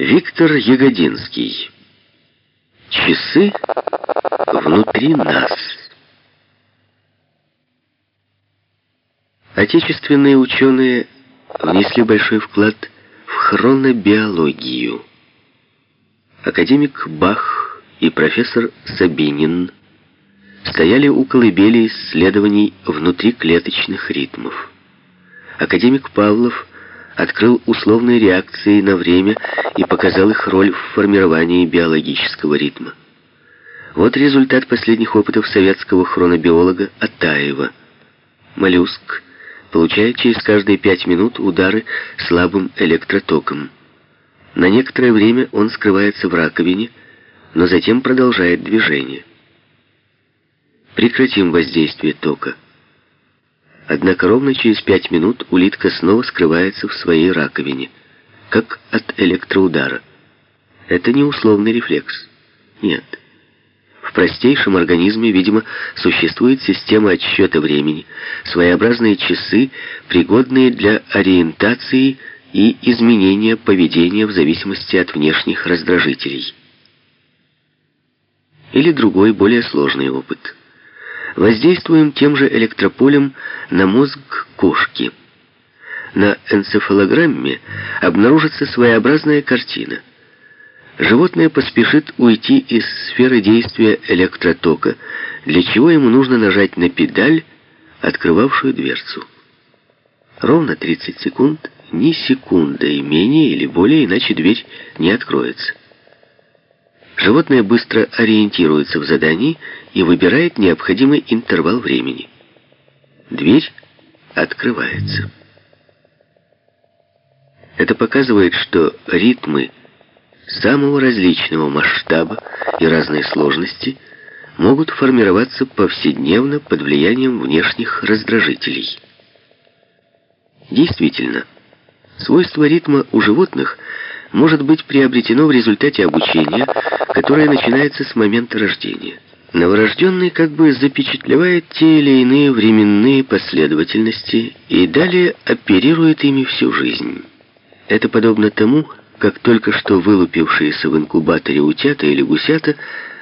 Виктор Ягодинский. Часы внутри нас. Отечественные ученые внесли большой вклад в хронобиологию. Академик Бах и профессор Сабинин стояли у колыбели исследований внутриклеточных ритмов. Академик Павлов открыл условные реакции на время и показал их роль в формировании биологического ритма. Вот результат последних опытов советского хронобиолога Атаева. Моллюск получает через каждые пять минут удары слабым электротоком. На некоторое время он скрывается в раковине, но затем продолжает движение. Прекратим воздействие тока. Однако ровно через пять минут улитка снова скрывается в своей раковине, как от электроудара. Это не условный рефлекс. Нет. В простейшем организме, видимо, существует система отсчета времени, своеобразные часы, пригодные для ориентации и изменения поведения в зависимости от внешних раздражителей. Или другой, более сложный опыт – воздействуем тем же электрополем на мозг кошки. На энцефалограмме обнаружится своеобразная картина. Животное поспешит уйти из сферы действия электротока, для чего ему нужно нажать на педаль, открывавшую дверцу. Ровно 30 секунд, ни секунда и менее или более, иначе дверь не откроется. Животное быстро ориентируется в задании и выбирает необходимый интервал времени. Дверь открывается. Это показывает, что ритмы самого различного масштаба и разной сложности могут формироваться повседневно под влиянием внешних раздражителей. Действительно, свойства ритма у животных – может быть приобретено в результате обучения, которое начинается с момента рождения. Новорожденный как бы запечатлевает те или иные временные последовательности и далее оперирует ими всю жизнь. Это подобно тому, как только что вылупившиеся в инкубаторе утята или гусята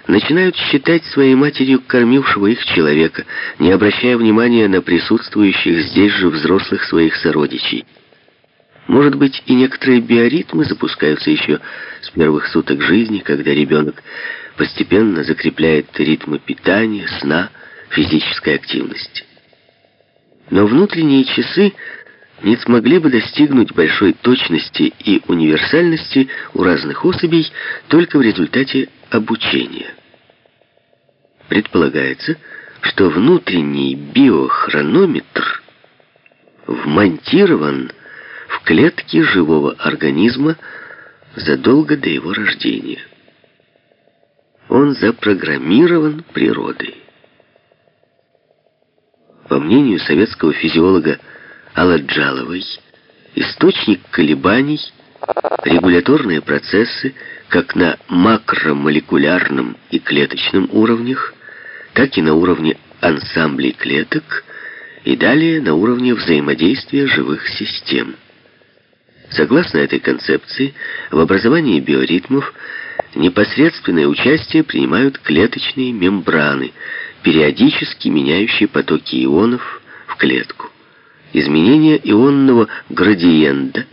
начинают считать своей матерью кормившего их человека, не обращая внимания на присутствующих здесь же взрослых своих сородичей. Может быть, и некоторые биоритмы запускаются еще с первых суток жизни, когда ребенок постепенно закрепляет ритмы питания, сна, физической активности. Но внутренние часы не смогли бы достигнуть большой точности и универсальности у разных особей только в результате обучения. Предполагается, что внутренний биохронометр вмонтирован клетки живого организма задолго до его рождения. Он запрограммирован природой. По мнению советского физиолога Аладжаловой, источник колебаний – регуляторные процессы как на макромолекулярном и клеточном уровнях, так и на уровне ансамблей клеток и далее на уровне взаимодействия живых систем. Согласно этой концепции, в образовании биоритмов непосредственное участие принимают клеточные мембраны, периодически меняющие потоки ионов в клетку. Изменение ионного градиента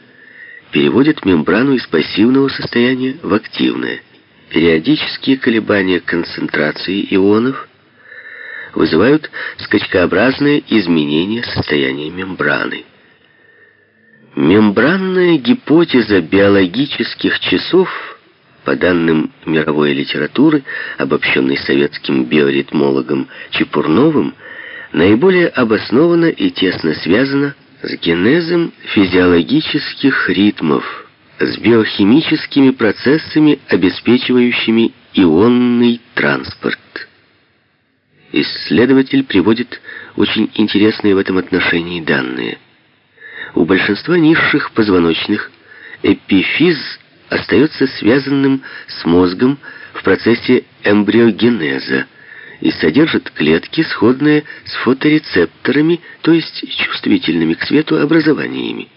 переводит мембрану из пассивного состояния в активное. Периодические колебания концентрации ионов вызывают скачкообразные изменения состояния мембраны. Мембранная гипотеза биологических часов, по данным мировой литературы, обобщенной советским биоритмологом Чепурновым, наиболее обоснована и тесно связана с генезом физиологических ритмов, с биохимическими процессами, обеспечивающими ионный транспорт. Исследователь приводит очень интересные в этом отношении данные – у большинства низших позвоночных эпифиз остается связанным с мозгом в процессе эмбриогенеза и содержит клетки, сходные с фоторецепторами, то есть чувствительными к свету образованиями.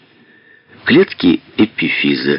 Клетки эпифиза